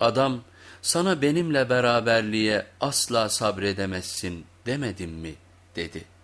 Adam sana benimle beraberliğe asla sabredemezsin demedim mi dedi.''